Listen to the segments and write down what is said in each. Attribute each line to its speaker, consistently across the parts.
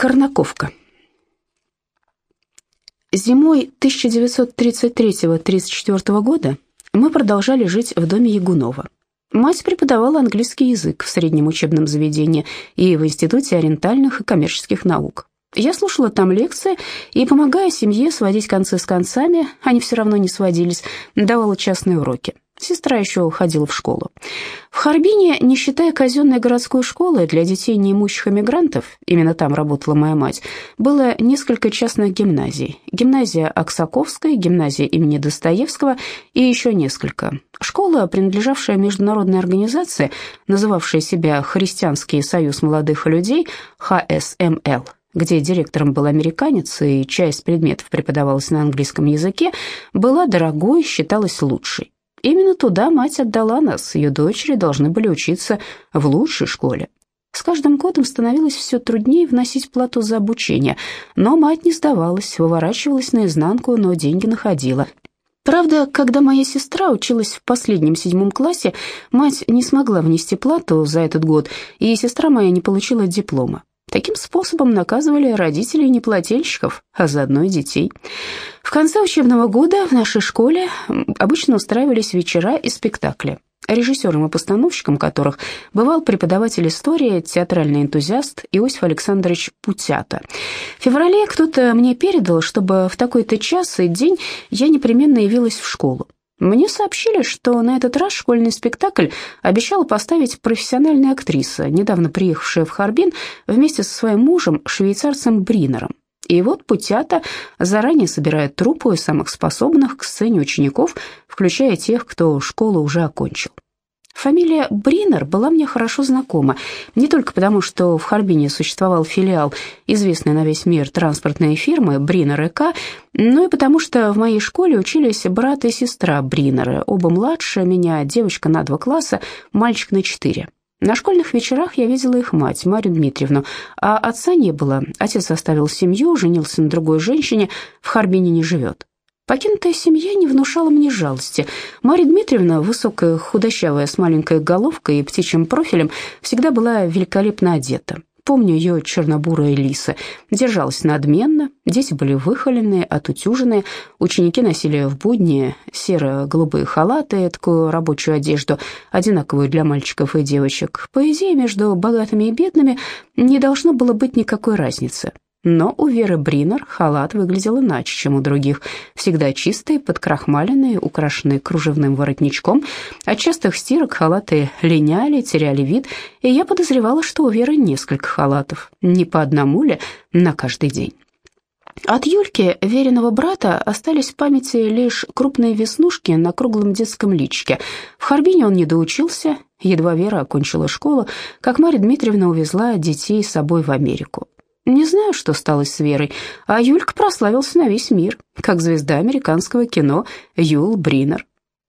Speaker 1: Корнаковка. Зимой 1933-34 года мы продолжали жить в доме Ягунова. Мать преподавала английский язык в среднем учебном заведении и в Институте ориентальных и коммерческих наук. Я слушала там лекции и, помогая семье сводить концы с концами, они все равно не сводились, давала частные уроки. Сестра еще ходила в школу. В Харбине, не считая казенной городской школы для детей неимущих эмигрантов, именно там работала моя мать, было несколько частных гимназий. Гимназия Аксаковская, гимназия имени Достоевского и еще несколько. Школа, принадлежавшая международной организации, называвшая себя Христианский союз молодых людей, ХСМЛ, где директором был американец и часть предметов преподавалась на английском языке, была дорогой, считалась лучшей. Именно туда мать отдала нас, ее дочери должны были учиться в лучшей школе. С каждым годом становилось все труднее вносить плату за обучение, но мать не сдавалась, выворачивалась наизнанку, но деньги находила. Правда, когда моя сестра училась в последнем седьмом классе, мать не смогла внести плату за этот год, и сестра моя не получила диплома. Таким способом наказывали родителей неплательщиков, а заодно и детей. В конце учебного года в нашей школе обычно устраивались вечера и спектакли, режиссером и постановщиком которых бывал преподаватель истории, театральный энтузиаст Иосиф Александрович Путята. В феврале кто-то мне передал, чтобы в такой-то час и день я непременно явилась в школу. Мне сообщили, что на этот раз школьный спектакль обещала поставить профессиональная актриса, недавно приехавшая в Харбин вместе со своим мужем, швейцарцем Бринером. И вот Путята заранее собирает труппу из самых способных к сцене учеников, включая тех, кто школу уже окончил. Фамилия Бринер была мне хорошо знакома, не только потому, что в Харбине существовал филиал известной на весь мир транспортной фирмы Бринер ЭК, но и потому, что в моей школе учились брат и сестра Бринеры, оба младше меня, девочка на два класса, мальчик на четыре. На школьных вечерах я видела их мать, Марию Дмитриевну, а отца не было. Отец оставил семью, женился на другой женщине, в Харбине не живет. Покинутая семья не внушала мне жалости. Марья Дмитриевна, высокая, худощавая, с маленькой головкой и птичьим профилем, всегда была великолепно одета. Помню ее чернобурые лисы. Держалась надменно, дети были выхоленные, отутюженные, ученики носили в будни серо-голубые халаты, такую рабочую одежду, одинаковую для мальчиков и девочек. По идее, между богатыми и бедными не должно было быть никакой разницы. Но у Веры Бринер халат выглядел иначе, чем у других. Всегда чистые, подкрахмаленные, украшенные кружевным воротничком. От частых стирок халаты линяли, теряли вид, и я подозревала, что у Веры несколько халатов. Не по одному ли на каждый день. От Юльки, веренного брата, остались в памяти лишь крупные веснушки на круглом детском личике. В Харбине он не доучился, едва Вера окончила школу, как Марья Дмитриевна увезла детей с собой в Америку. Не знаю, что стало с Верой, а Юлька прославился на весь мир, как звезда американского кино Юл Бринер.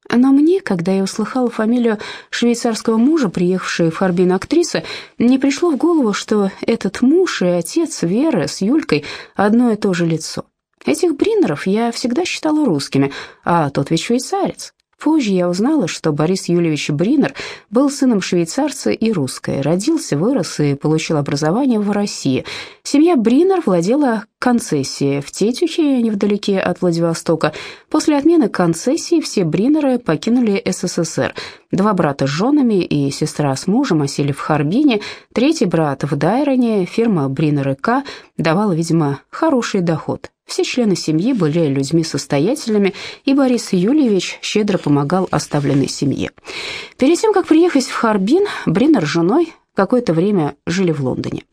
Speaker 1: Но мне, когда я услыхала фамилию швейцарского мужа, приехавшей в Харбин актрисы, не пришло в голову, что этот муж и отец Веры с Юлькой одно и то же лицо. Этих Бринеров я всегда считала русскими, а тот ведь швейцарец. Позже я узнала, что Борис Юльевич Бринер был сыном швейцарца и русской, родился, вырос и получил образование в России. Семья Бринер владела концессией в Тетюхе, невдалеке от Владивостока. После отмены концессии все Бринеры покинули СССР. Два брата с женами и сестра с мужем осели в Харбине, третий брат в Дайроне, фирма Бринер К давала, видимо, хороший доход. Все члены семьи были людьми состоятельными, и Борис Юльевич щедро помогал оставленной семье. Перед тем, как приехать в Харбин, Бринер с женой какое-то время жили в Лондоне.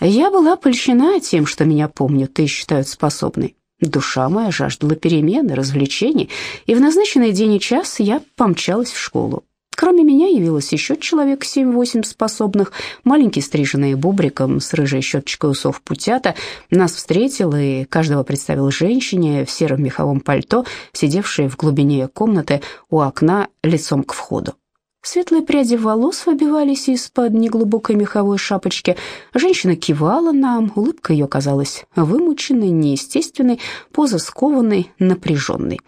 Speaker 1: Я была польщена тем, что меня помнят и считают способной. Душа моя жаждала перемен и развлечений, и в назначенный день и час я помчалась в школу. Кроме меня явилось еще человек семь-восемь способных, маленький стриженный бобриком с рыжей щеточкой усов путята, нас встретил и каждого представил женщине в сером меховом пальто, сидевшей в глубине комнаты у окна лицом к входу. Светлые пряди волос выбивались из-под неглубокой меховой шапочки. Женщина кивала нам, улыбка ее казалась вымученной, неестественной, поза скованной, напряженной.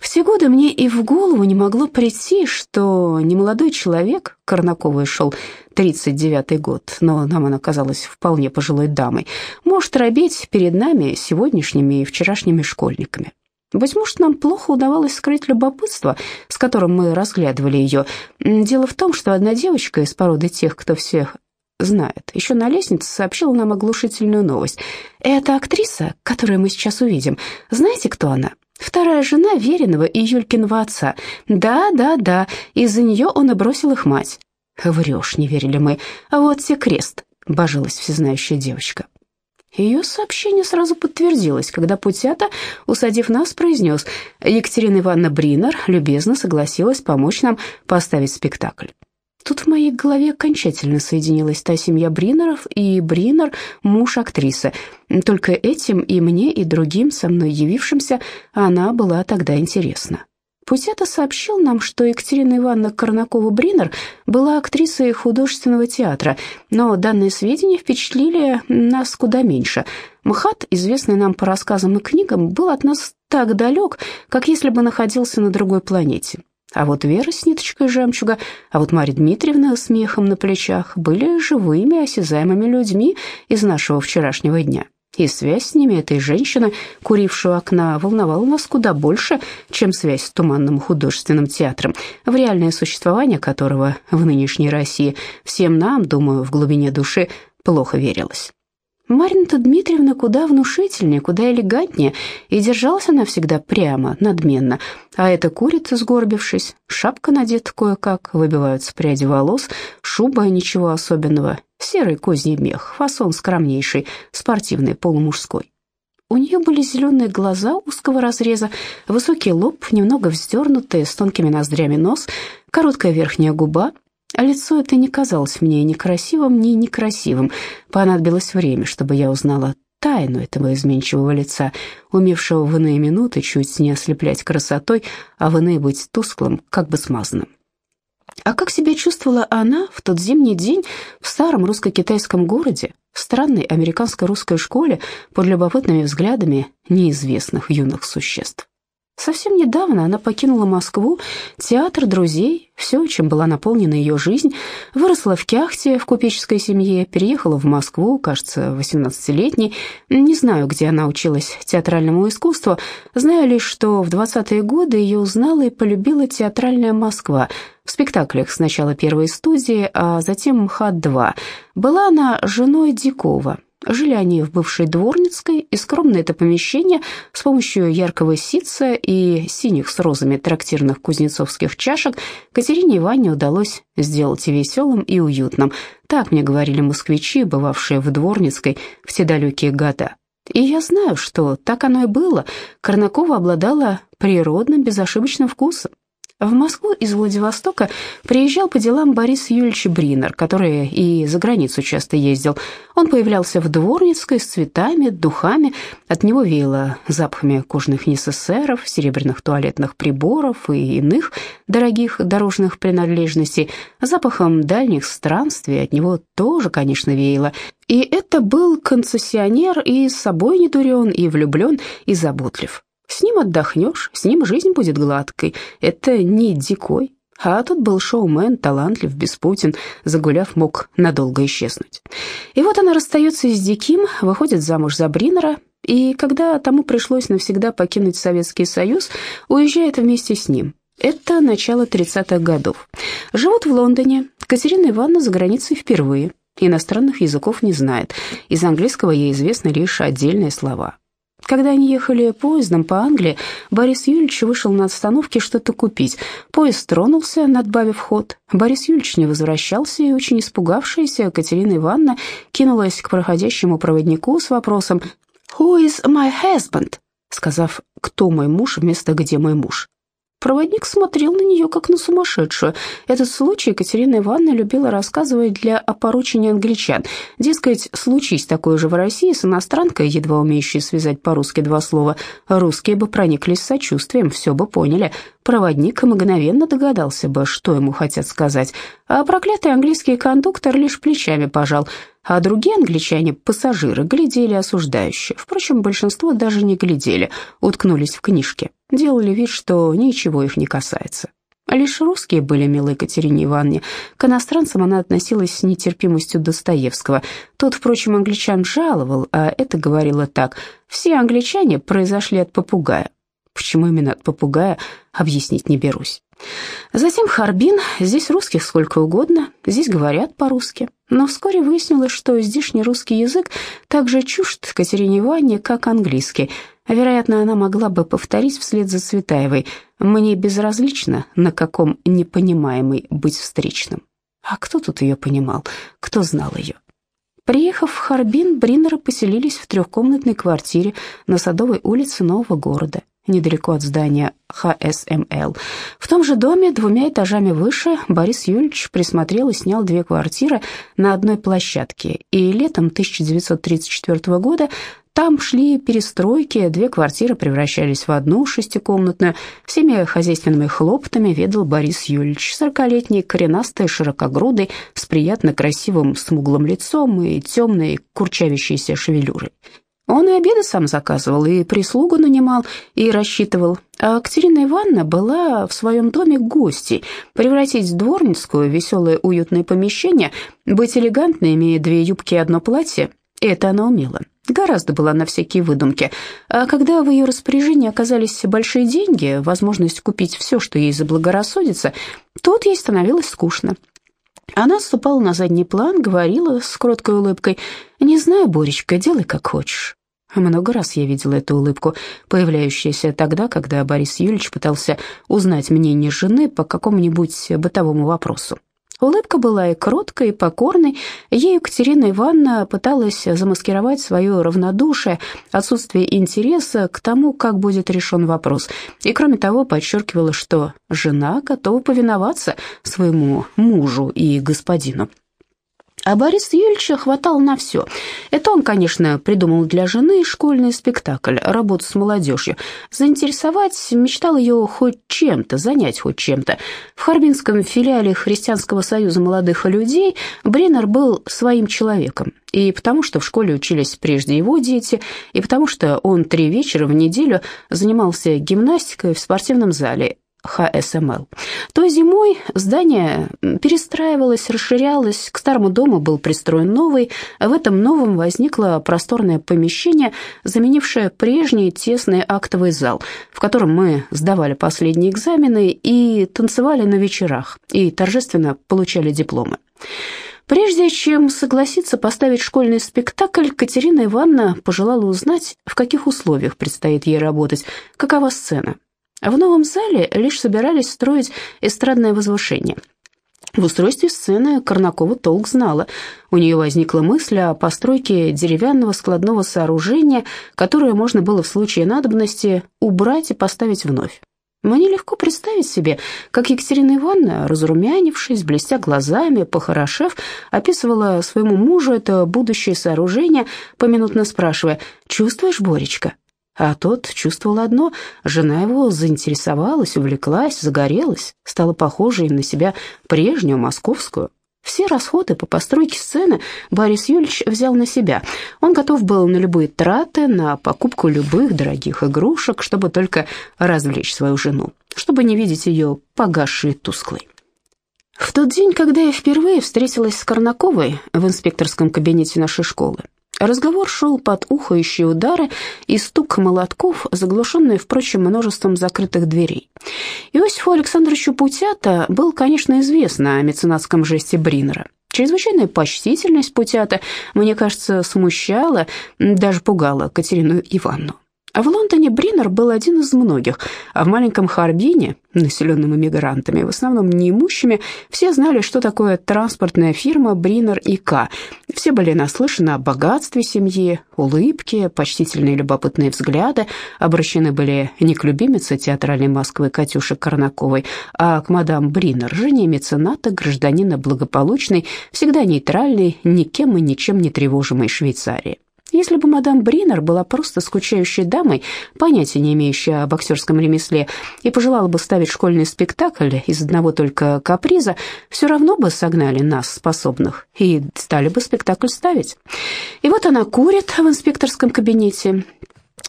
Speaker 1: Все годы мне и в голову не могло прийти, что немолодой человек, Корнаковой шел 39-й год, но нам она казалась вполне пожилой дамой, может робеть перед нами сегодняшними и вчерашними школьниками. Быть может, нам плохо удавалось скрыть любопытство, с которым мы разглядывали ее. Дело в том, что одна девочка из породы тех, кто всех знает, еще на лестнице сообщила нам оглушительную новость. Это актриса, которую мы сейчас увидим. Знаете, кто она? Вторая жена Веренова и Юлькиного отца. Да, да, да, из-за нее он и бросил их мать. Врешь, не верили мы. А вот тебе крест, божилась всезнающая девочка. Ее сообщение сразу подтвердилось, когда Путята, усадив нас, произнес, Екатерина Ивановна Бринер любезно согласилась помочь нам поставить спектакль. Тут в моей голове окончательно соединилась та семья Бринеров и Бринер, муж актрисы. Только этим и мне, и другим, со мной явившимся, она была тогда интересна. Путята сообщил нам, что Екатерина Ивановна Корнакова-Бринер была актрисой художественного театра, но данные сведения впечатлили нас куда меньше. МХАТ, известный нам по рассказам и книгам, был от нас так далек, как если бы находился на другой планете. А вот Вера с ниточкой жемчуга, а вот Марья Дмитриевна с мехом на плечах были живыми, осязаемыми людьми из нашего вчерашнего дня. И связь с ними этой женщины, курившей у окна, волновала нас куда больше, чем связь с туманным художественным театром, в реальное существование которого в нынешней России всем нам, думаю, в глубине души плохо верилось. Марина-то Дмитриевна куда внушительнее, куда элегантнее, и держалась она всегда прямо, надменно. А эта курица, сгорбившись, шапка надета кое-как, выбиваются пряди волос, шуба ничего особенного, серый козий мех, фасон скромнейший, спортивный, полумужской. У нее были зеленые глаза узкого разреза, высокий лоб, немного вздернутый, с тонкими ноздрями нос, короткая верхняя губа — а лицо это не казалось мне ни красивым, ни некрасивым. Понадобилось время, чтобы я узнала тайну этого изменчивого лица, умевшего в иные минуты чуть не ослеплять красотой, а в иные быть тусклым, как бы смазанным. А как себя чувствовала она в тот зимний день в старом русско-китайском городе, в странной американско-русской школе под любопытными взглядами неизвестных юных существ? Совсем недавно она покинула Москву, театр друзей, все, чем была наполнена ее жизнь, выросла в Кяхте в купеческой семье, переехала в Москву, кажется, 18-летней. Не знаю, где она училась театральному искусству, знаю лишь, что в 20-е годы ее узнала и полюбила театральная Москва. В спектаклях сначала первой студии, а затем МХАТ-2. Была она женой Дикова, Жили они в бывшей дворницкой, и скромное это помещение с помощью яркого ситца и синих с розами трактирных кузнецовских чашек Катерине Ивановне удалось сделать веселым и уютным. Так мне говорили москвичи, бывавшие в дворницкой в те далекие года. И я знаю, что так оно и было. Корнакова обладала природным, безошибочным вкусом. В Москву из Владивостока приезжал по делам Борис Юльевич Бринер, который и за границу часто ездил. Он появлялся в Дворницкой с цветами, духами. От него веяло запахами кожных несессеров, серебряных туалетных приборов и иных дорогих дорожных принадлежностей. Запахом дальних странствий от него тоже, конечно, веяло. И это был концессионер и с собой не дурен, и влюблен, и заботлив. С ним отдохнешь, с ним жизнь будет гладкой. Это не дикой. А тут был шоумен, талантлив, беспутин, загуляв, мог надолго исчезнуть. И вот она расстается с Диким, выходит замуж за Бринера, и когда тому пришлось навсегда покинуть Советский Союз, уезжает вместе с ним. Это начало 30-х годов. Живут в Лондоне. Катерина Ивановна за границей впервые. Иностранных языков не знает. Из английского ей известны лишь отдельные слова. Когда они ехали поездом по Англии, Борис Юльевич вышел на остановке что-то купить. Поезд тронулся, надбавив ход. Борис Юльевич не возвращался, и очень испугавшаяся Катерина Ивановна кинулась к проходящему проводнику с вопросом «Who is my husband?» сказав «Кто мой муж?» вместо «Где мой муж?». Проводник смотрел на нее, как на сумасшедшую. Этот случай Екатерина Ивановна любила рассказывать для опоручения англичан. Дескать, случись такое же в России с иностранкой, едва умеющей связать по-русски два слова, русские бы прониклись сочувствием, все бы поняли. Проводник мгновенно догадался бы, что ему хотят сказать, а проклятый английский кондуктор лишь плечами пожал, а другие англичане, пассажиры, глядели осуждающе. Впрочем, большинство даже не глядели, уткнулись в книжки, делали вид, что ничего их не касается. Лишь русские были милы Екатерине Ивановне. К иностранцам она относилась с нетерпимостью Достоевского. Тот, впрочем, англичан жаловал, а это говорило так. Все англичане произошли от попугая. Почему именно от попугая, объяснить не берусь. Затем Харбин, здесь русских сколько угодно, здесь говорят по-русски. Но вскоре выяснилось, что здешний русский язык так же чужд Катерине Ивановне, как английский. Вероятно, она могла бы повторить вслед за Цветаевой «Мне безразлично, на каком непонимаемый быть встречным». А кто тут ее понимал? Кто знал ее? Приехав в Харбин, Бриннеры поселились в трехкомнатной квартире на Садовой улице Нового города недалеко от здания ХСМЛ. В том же доме, двумя этажами выше, Борис Юльевич присмотрел и снял две квартиры на одной площадке, и летом 1934 года там шли перестройки, две квартиры превращались в одну шестикомнатную. Всеми хозяйственными хлопотами ведал Борис Юльевич, сорокалетний, коренастый, широкогрудый, с приятно красивым смуглым лицом и темной курчавящейся шевелюрой. Он и обеды сам заказывал, и прислугу нанимал, и рассчитывал. А Катерина Ивановна была в своем доме гостей. Превратить дворницкую в веселое уютное помещение, быть элегантной, имея две юбки и одно платье, это она умела. Гораздо была на всякие выдумки. А когда в ее распоряжении оказались большие деньги, возможность купить все, что ей заблагорассудится, тут ей становилось скучно. Она ступала на задний план, говорила с кроткой улыбкой, «Не знаю, Боречка, делай как хочешь». Много раз я видела эту улыбку, появляющуюся тогда, когда Борис Юрьевич пытался узнать мнение жены по какому-нибудь бытовому вопросу. Улыбка была и кроткой, и покорной. Ей Екатерина Ивановна пыталась замаскировать свое равнодушие, отсутствие интереса к тому, как будет решен вопрос. И, кроме того, подчеркивала, что жена готова повиноваться своему мужу и господину. А Борис Юльевича хватало на все. Это он, конечно, придумал для жены школьный спектакль, работу с молодежью. Заинтересовать, мечтал ее хоть чем-то, занять хоть чем-то. В Харбинском филиале Христианского союза молодых людей Бреннер был своим человеком. И потому что в школе учились прежде его дети, и потому что он три вечера в неделю занимался гимнастикой в спортивном зале, ХСМЛ. Той зимой здание перестраивалось, расширялось, к старому дому был пристроен новый. В этом новом возникло просторное помещение, заменившее прежний тесный актовый зал, в котором мы сдавали последние экзамены и танцевали на вечерах, и торжественно получали дипломы. Прежде чем согласиться поставить школьный спектакль, Катерина Ивановна пожелала узнать, в каких условиях предстоит ей работать, какова сцена. В новом зале лишь собирались строить эстрадное возвышение. В устройстве сцены Корнакова толк знала. У нее возникла мысль о постройке деревянного складного сооружения, которое можно было в случае надобности убрать и поставить вновь. Мне легко представить себе, как Екатерина Ивановна, разрумянившись, блестя глазами, похорошев, описывала своему мужу это будущее сооружение, поминутно спрашивая «Чувствуешь, Боречка?» А тот чувствовал одно — жена его заинтересовалась, увлеклась, загорелась, стала похожей на себя прежнюю, московскую. Все расходы по постройке сцены Борис Юльевич взял на себя. Он готов был на любые траты, на покупку любых дорогих игрушек, чтобы только развлечь свою жену, чтобы не видеть ее погасшей тусклой. В тот день, когда я впервые встретилась с Корнаковой в инспекторском кабинете нашей школы, Разговор шел под ухающие удары и стук молотков, заглушенные, впрочем, множеством закрытых дверей. Иосифу Александровичу Путята был, конечно, известно о меценатском жесте Бринера. Чрезвычайная почтительность Путята, мне кажется, смущала, даже пугала Катерину Ивановну. А в Лондоне Бринер был один из многих, а в маленьком Харбине, населенном иммигрантами, в основном неимущими, все знали, что такое транспортная фирма Бринер и К. Все были наслышаны о богатстве семьи, улыбке, почтительные любопытные взгляды, обращены были не к любимице театральной Москвы Катюше Корнаковой, а к мадам Бринер, жене мецената, гражданина благополучной, всегда нейтральной, никем и ничем не тревожимой Швейцарии. Если бы мадам Бринер была просто скучающей дамой, понятия не имеющей о боксерском ремесле, и пожелала бы ставить школьный спектакль из одного только каприза, все равно бы согнали нас, способных, и стали бы спектакль ставить. И вот она курит в инспекторском кабинете,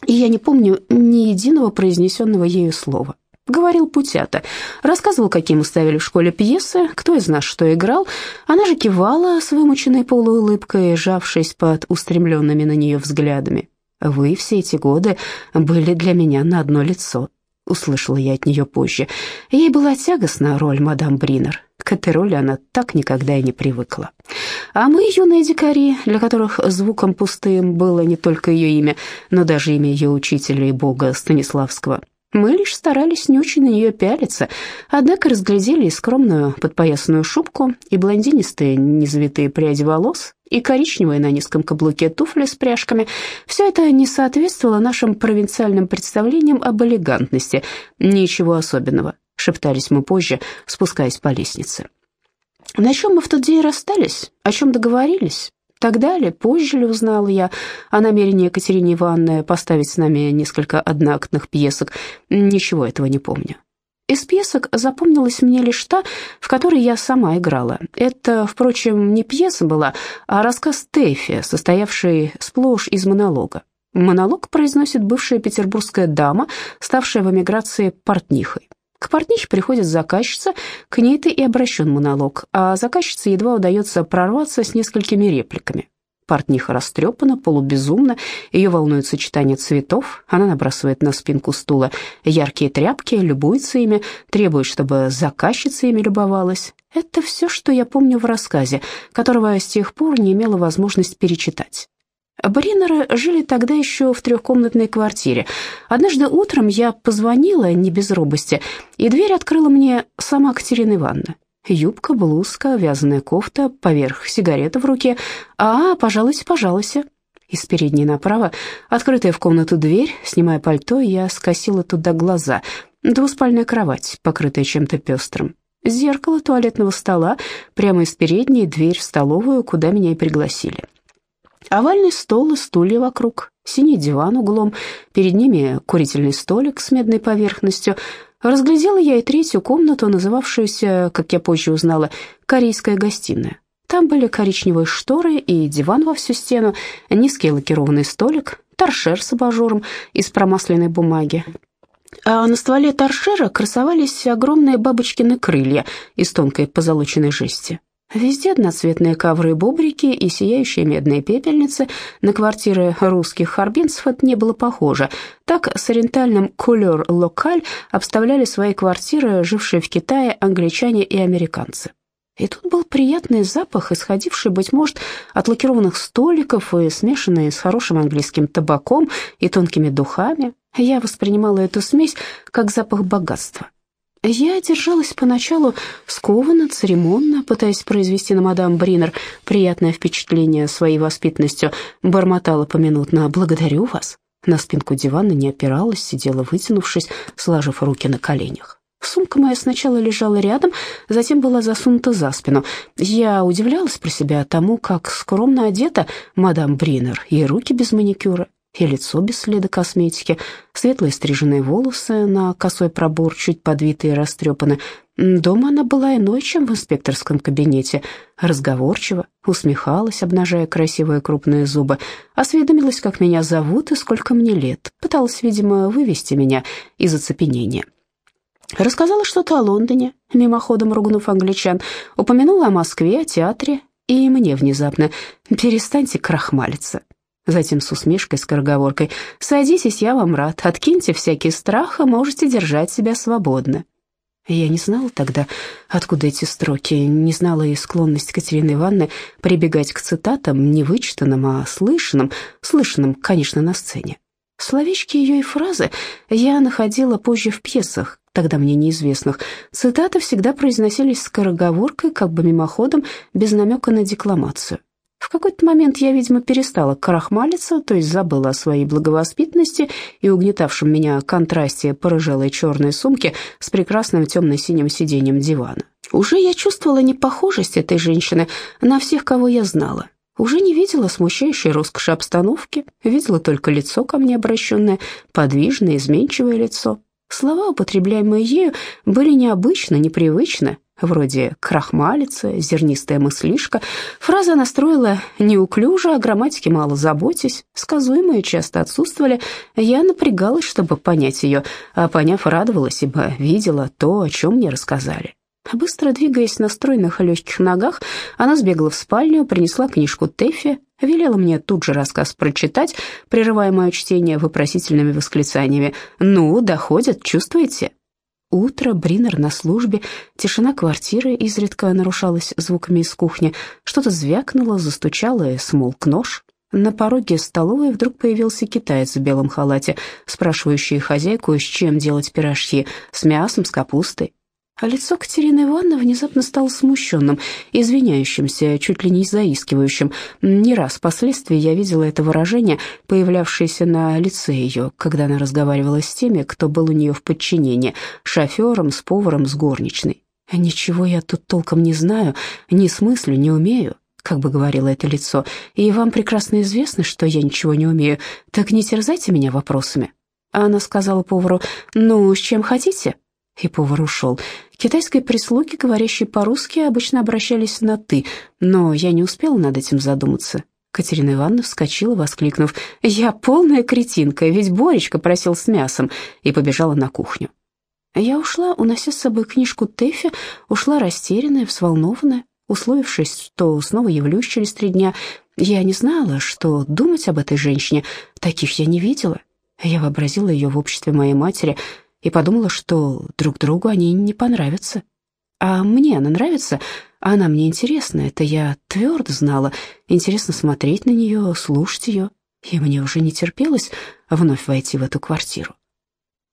Speaker 1: и я не помню ни единого произнесенного ею слова. Говорил Путята, рассказывал, какие мы ставили в школе пьесы, кто из нас что играл. Она же кивала с вымученной полуулыбкой, сжавшись под устремленными на нее взглядами. «Вы все эти годы были для меня на одно лицо», — услышала я от нее позже. Ей была тягостна роль мадам Бринер. К этой роли она так никогда и не привыкла. А мы, юные дикари, для которых звуком пустым было не только ее имя, но даже имя ее учителя и бога Станиславского — мы лишь старались не очень на нее пялиться, однако разглядели и скромную подпоясанную шубку, и блондинистые незавитые пряди волос, и коричневые на низком каблуке туфли с пряжками. Все это не соответствовало нашим провинциальным представлениям об элегантности. Ничего особенного, шептались мы позже, спускаясь по лестнице. На чем мы в тот день расстались? О чем договорились? Тогда ли, позже ли узнала я о намерении Екатерины Ивановны поставить с нами несколько одноактных пьесок. Ничего этого не помню. Из пьесок запомнилась мне лишь та, в которой я сама играла. Это, впрочем, не пьеса была, а рассказ Тэфи, состоявший сплошь из монолога. Монолог произносит бывшая петербургская дама, ставшая в эмиграции портнихой. К портнихе приходит заказчица, к ней-то и обращен монолог, а заказчице едва удается прорваться с несколькими репликами. Портниха растрепана, полубезумна, ее волнует сочетание цветов, она набрасывает на спинку стула яркие тряпки, любуется ими, требует, чтобы заказчица ими любовалась. Это все, что я помню в рассказе, которого с тех пор не имела возможность перечитать. Бриннеры жили тогда еще в трехкомнатной квартире. Однажды утром я позвонила, не без робости, и дверь открыла мне сама Катерина Ивановна. Юбка, блузка, вязаная кофта, поверх сигарета в руке. «А, пожалуйте, пожалуйте». Из передней направо, открытая в комнату дверь, снимая пальто, я скосила туда глаза. Двуспальная кровать, покрытая чем-то пестрым. Зеркало туалетного стола, прямо из передней дверь в столовую, куда меня и пригласили. Овальный стол и стулья вокруг, синий диван углом, перед ними курительный столик с медной поверхностью. Разглядела я и третью комнату, называвшуюся, как я позже узнала, корейская гостиная. Там были коричневые шторы и диван во всю стену, низкий лакированный столик, торшер с абажуром из промасленной бумаги. А на стволе торшера красовались огромные бабочкины крылья из тонкой позолоченной жести. Везде одноцветные ковры бобрики и сияющие медные пепельницы. На квартиры русских харбинцев это не было похоже. Так с ориентальным «кулер локаль» обставляли свои квартиры, жившие в Китае англичане и американцы. И тут был приятный запах, исходивший, быть может, от лакированных столиков и смешанный с хорошим английским табаком и тонкими духами. Я воспринимала эту смесь как запах богатства. Я держалась поначалу скованно, церемонно, пытаясь произвести на мадам Бринер приятное впечатление своей воспитанностью, бормотала поминутно «благодарю вас». На спинку дивана не опиралась, сидела вытянувшись, сложив руки на коленях. Сумка моя сначала лежала рядом, затем была засунута за спину. Я удивлялась про себя тому, как скромно одета мадам Бринер, и руки без маникюра, и лицо без следа косметики, светлые стриженные волосы на косой пробор, чуть подвитые и растрепаны. Дома она была иной, чем в инспекторском кабинете. Разговорчиво, усмехалась, обнажая красивые крупные зубы, осведомилась, как меня зовут и сколько мне лет, пыталась, видимо, вывести меня из оцепенения. Рассказала что-то о Лондоне, мимоходом ругнув англичан, упомянула о Москве, о театре, и мне внезапно «перестаньте крахмалиться». Затем с усмешкой, скороговоркой «Садитесь, я вам рад, откиньте всякий страх, а можете держать себя свободно». Я не знала тогда, откуда эти строки, не знала и склонность Катерины Ивановны прибегать к цитатам, не вычитанным, а слышанным, слышанным, конечно, на сцене. Словечки ее и фразы я находила позже в пьесах, тогда мне неизвестных. Цитаты всегда произносились скороговоркой, как бы мимоходом, без намека на декламацию. В какой-то момент я, видимо, перестала крахмалиться, то есть забыла о своей благовоспитанности и угнетавшем меня контрасте порыжелой черной сумки с прекрасным темно-синим сиденьем дивана. Уже я чувствовала непохожесть этой женщины на всех, кого я знала. Уже не видела смущающей роскоши обстановки, видела только лицо ко мне обращенное, подвижное, изменчивое лицо. Слова, употребляемые ею, были необычно, непривычны, вроде «крахмалица», «зернистая мыслишка». Фраза настроила неуклюже, о грамматике мало заботясь, сказуемые часто отсутствовали. Я напрягалась, чтобы понять ее, а поняв, радовалась, ибо видела то, о чем мне рассказали. Быстро двигаясь на стройных и легких ногах, она сбегала в спальню, принесла книжку Тэффи, велела мне тут же рассказ прочитать, прерывая мое чтение вопросительными восклицаниями. «Ну, доходят, чувствуете?» Утро, Бринер на службе, тишина квартиры изредка нарушалась звуками из кухни. Что-то звякнуло, застучало и смолк нож. На пороге столовой вдруг появился китаец в белом халате, спрашивающий хозяйку, с чем делать пирожки, с мясом, с капустой. А лицо Катерины Ивановны внезапно стало смущенным, извиняющимся, чуть ли не заискивающим. Не раз впоследствии я видела это выражение, появлявшееся на лице ее, когда она разговаривала с теми, кто был у нее в подчинении, шофером, с поваром, с горничной. «Ничего я тут толком не знаю, не смыслю, не умею», как бы говорило это лицо, «и вам прекрасно известно, что я ничего не умею, так не терзайте меня вопросами». А она сказала повару, «Ну, с чем хотите?» И повар ушел. Китайской прислуги, говорящей по-русски, обычно обращались на «ты», но я не успела над этим задуматься. Катерина Ивановна вскочила, воскликнув «Я полная кретинка, ведь Боречка просил с мясом», и побежала на кухню. Я ушла, унося с собой книжку Тэфи, ушла растерянная, взволнованная, условившись, что снова явлюсь через три дня. Я не знала, что думать об этой женщине, таких я не видела. Я вообразила ее в обществе моей матери — и подумала, что друг другу они не понравятся. А мне она нравится, а она мне интересна, это я твердо знала. Интересно смотреть на нее, слушать ее, и мне уже не терпелось вновь войти в эту квартиру.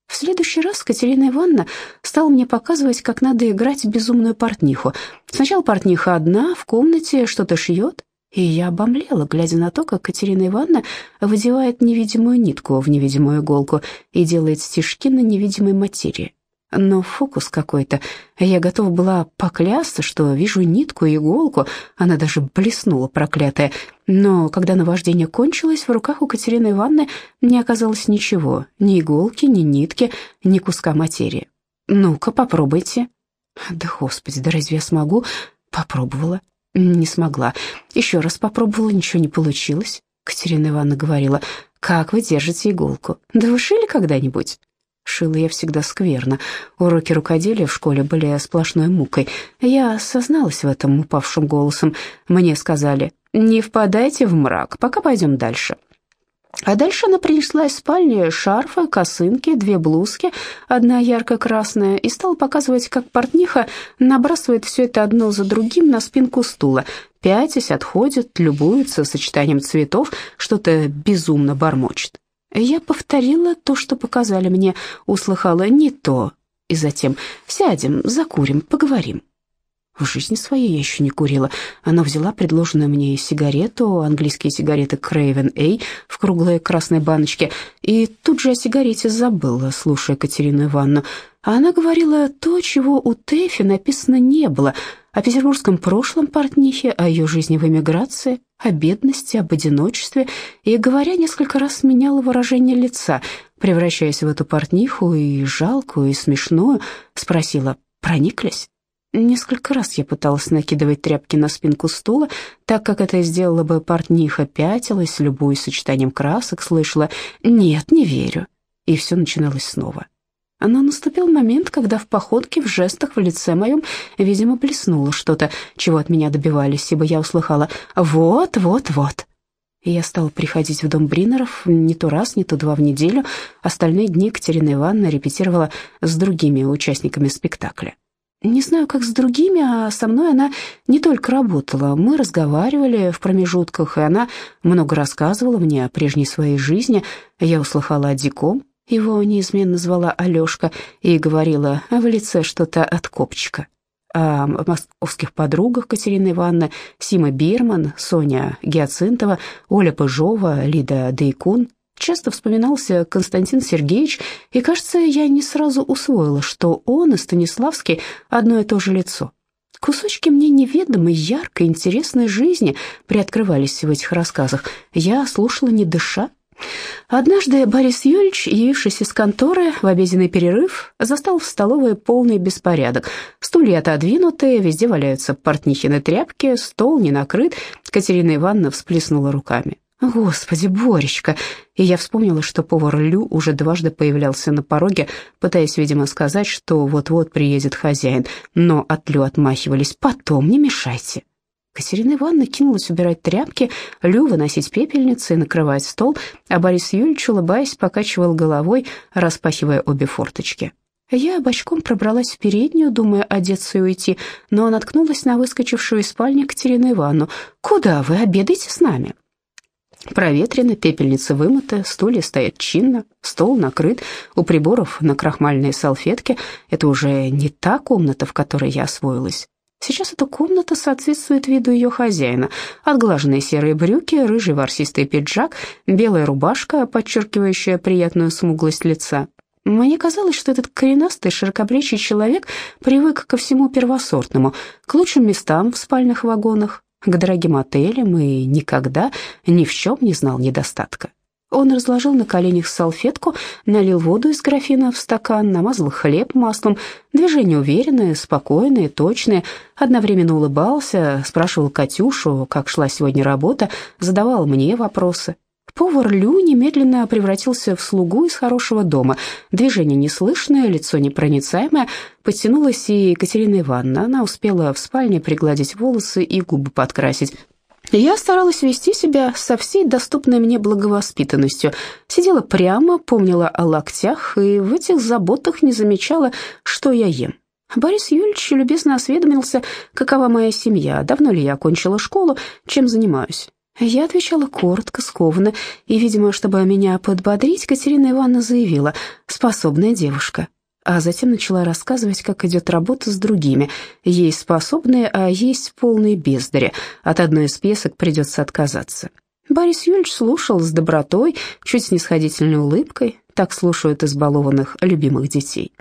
Speaker 1: В следующий раз Катерина Ивановна стала мне показывать, как надо играть безумную портниху. Сначала портниха одна, в комнате что-то шьет, и я обомлела, глядя на то, как Катерина Ивановна выдевает невидимую нитку в невидимую иголку и делает стежки на невидимой материи. Но фокус какой-то. Я готова была поклясться, что вижу нитку и иголку, она даже блеснула, проклятая. Но когда наваждение кончилось, в руках у Катерины Ивановны не оказалось ничего, ни иголки, ни нитки, ни куска материи. «Ну-ка, попробуйте». «Да, господи, да разве я смогу?» Попробовала. Не смогла. Еще раз попробовала, ничего не получилось. Катерина Ивановна говорила, «Как вы держите иголку? Да вы шили когда-нибудь?» Шила я всегда скверно. Уроки рукоделия в школе были сплошной мукой. Я созналась в этом упавшим голосом. Мне сказали, «Не впадайте в мрак, пока пойдем дальше». А дальше она принесла из спальни шарфы, косынки, две блузки, одна ярко-красная, и стала показывать, как портниха набрасывает все это одно за другим на спинку стула, пятясь, отходит, любуется сочетанием цветов, что-то безумно бормочет. Я повторила то, что показали мне, услыхала не то, и затем «сядем, закурим, поговорим». В жизни своей я еще не курила. Она взяла предложенную мне сигарету, английские сигареты Craven A в круглой красной баночке, и тут же о сигарете забыла, слушая Катерину Ивановну. А она говорила то, чего у Тэфи написано не было, о петербургском прошлом портнихе, о ее жизни в эмиграции, о бедности, об одиночестве, и, говоря, несколько раз меняла выражение лица, превращаясь в эту портниху и жалкую, и смешную, спросила «прониклись?» Несколько раз я пыталась накидывать тряпки на спинку стула, так как это сделала бы портниха, пятилась, любую сочетанием красок, слышала «нет, не верю», и все начиналось снова. Но наступил момент, когда в походке, в жестах, в лице моем, видимо, блеснуло что-то, чего от меня добивались, ибо я услыхала «вот, вот, вот». И я стала приходить в дом Бринеров не то раз, не то два в неделю. Остальные дни Катерина Ивановна репетировала с другими участниками спектакля. Не знаю, как с другими, а со мной она не только работала. Мы разговаривали в промежутках, и она много рассказывала мне о прежней своей жизни. Я услыхала о Диком, его неизменно звала Алешка, и говорила в лице что-то от копчика. О московских подругах Катерины Ивановны, Сима Бирман, Соня Гиацинтова, Оля Пыжова, Лида Дейкун, Часто вспоминался Константин Сергеевич, и, кажется, я не сразу усвоила, что он и Станиславский одно и то же лицо. Кусочки мне неведомой, яркой, интересной жизни приоткрывались в этих рассказах. Я слушала не дыша. Однажды Борис Юрьевич, явившись из конторы в обеденный перерыв, застал в столовой полный беспорядок. Стулья отодвинуты, везде валяются портнихины тряпки, стол не накрыт. Катерина Ивановна всплеснула руками. «Господи, Боречка!» И я вспомнила, что повар Лю уже дважды появлялся на пороге, пытаясь, видимо, сказать, что вот-вот приедет хозяин. Но от Лю отмахивались. «Потом, не мешайте!» Катерина Ивановна кинулась убирать тряпки, Лю выносить пепельницы и накрывать стол, а Борис Юрьевич, улыбаясь, покачивал головой, распахивая обе форточки. Я бочком пробралась в переднюю, думая одеться и уйти, но наткнулась на выскочившую из спальни Катерину Ивановну. «Куда вы обедаете с нами?» Проветрено, пепельница вымыта, стулья стоят чинно, стол накрыт, у приборов на крахмальные салфетки. Это уже не та комната, в которой я освоилась. Сейчас эта комната соответствует виду ее хозяина. Отглаженные серые брюки, рыжий ворсистый пиджак, белая рубашка, подчеркивающая приятную смуглость лица. Мне казалось, что этот коренастый, широкоплечий человек привык ко всему первосортному, к лучшим местам в спальных вагонах, к дорогим отелям и никогда ни в чем не знал недостатка. Он разложил на коленях салфетку, налил воду из графина в стакан, намазал хлеб маслом. Движения уверенные, спокойные, точные. Одновременно улыбался, спрашивал Катюшу, как шла сегодня работа, задавал мне вопросы. Повар Лю немедленно превратился в слугу из хорошего дома. Движение неслышное, лицо непроницаемое. Подтянулась и Екатерина Ивановна. Она успела в спальне пригладить волосы и губы подкрасить. Я старалась вести себя со всей доступной мне благовоспитанностью. Сидела прямо, помнила о локтях и в этих заботах не замечала, что я ем. Борис Юрьевич любезно осведомился, какова моя семья, давно ли я окончила школу, чем занимаюсь. Я отвечала коротко, скованно, и, видимо, чтобы меня подбодрить, Катерина Ивановна заявила «способная девушка». А затем начала рассказывать, как идет работа с другими. Есть способные, а есть полные бездари. От одной из песок придется отказаться. Борис Юрьевич слушал с добротой, чуть снисходительной улыбкой, так слушают избалованных любимых детей.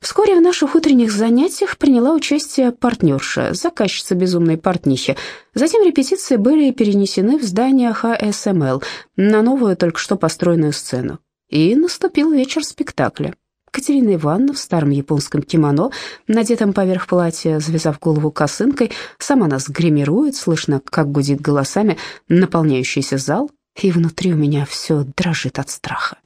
Speaker 1: Вскоре в наших утренних занятиях приняла участие партнерша, заказчица безумной портнихи. Затем репетиции были перенесены в здание ХСМЛ на новую, только что построенную сцену. И наступил вечер спектакля. Катерина Ивановна в старом японском кимоно, надетом поверх платья, завязав голову косынкой, сама нас гримирует, слышно, как гудит голосами наполняющийся зал, и внутри у меня все дрожит от страха.